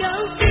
就。